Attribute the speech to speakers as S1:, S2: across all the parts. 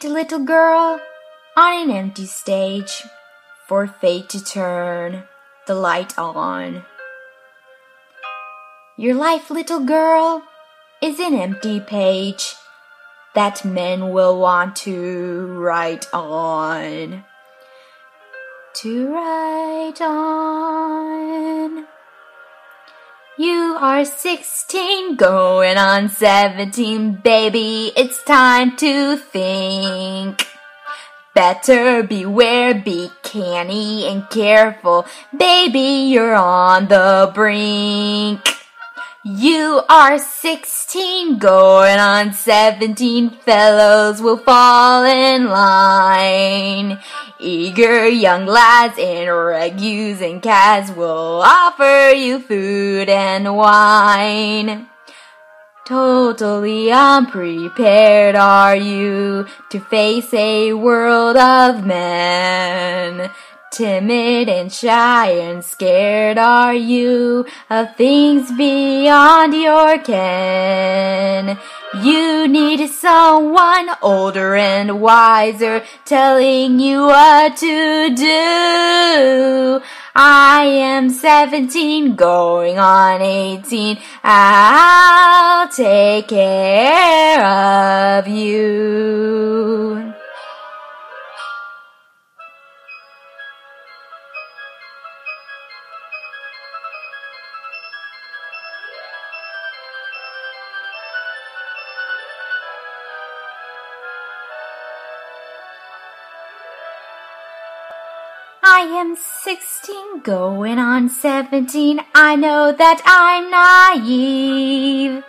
S1: Little girl on an empty stage for fate to turn the light on. Your life, little girl, is an empty page that men will want to write on. To write on. You are 16, going on 17, baby. It's time to think. Better beware, be canny and careful. Baby, you're on the brink. You are 16, going on 17, fellows will fall in line. Eager young lads in regus and cads will offer you food and wine. Totally unprepared are you to face a world of men. Timid and shy and scared are you of things beyond your ken. You need someone older and wiser telling you what to do. I am 17 going on 18. I'll take care of you. I am 16 going on 17. I know that I'm naive.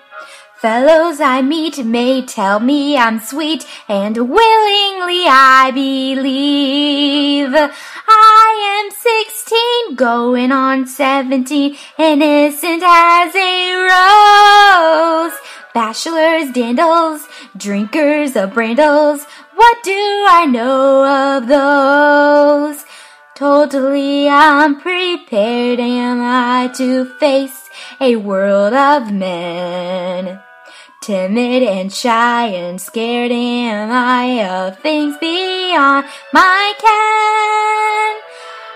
S1: Fellows I meet may tell me I'm sweet and willingly I believe. I am 16 going on 17 innocent as a rose. Bachelors, dandles, drinkers of brandles. What do I know of those? Totally unprepared am I to face a world of men. Timid and shy and scared am I of things beyond my ken.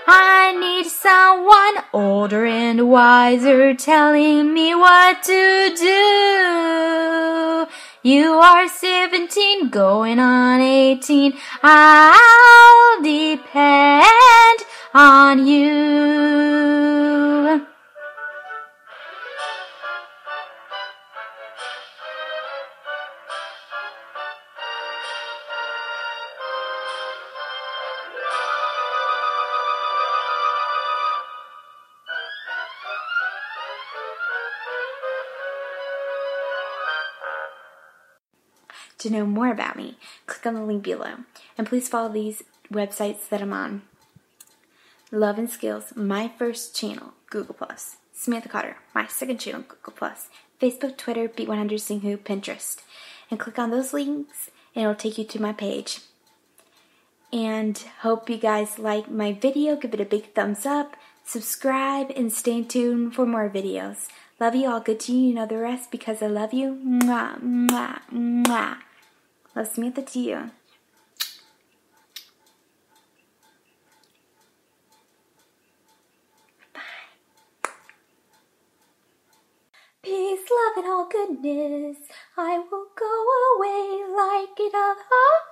S1: I need someone older and wiser telling me what to do. You are 17 going on 18. I'll depend on you.
S2: To know more about me, click on the link below. And please follow these websites that I'm on. Love and Skills, my first channel, Google Plus. Samantha Cotter, my second channel, Google Plus. Facebook, Twitter, Beat100 Sing Who, Pinterest. And click on those links and it'll take you to my page. And hope you guys like my video. Give it a big thumbs up. Subscribe and stay tuned for more videos. Love you all. Good to you. You know the rest because I love you. Mwah, mwah, mwah.
S1: Peace, love, and all goodness. I will go away like it all.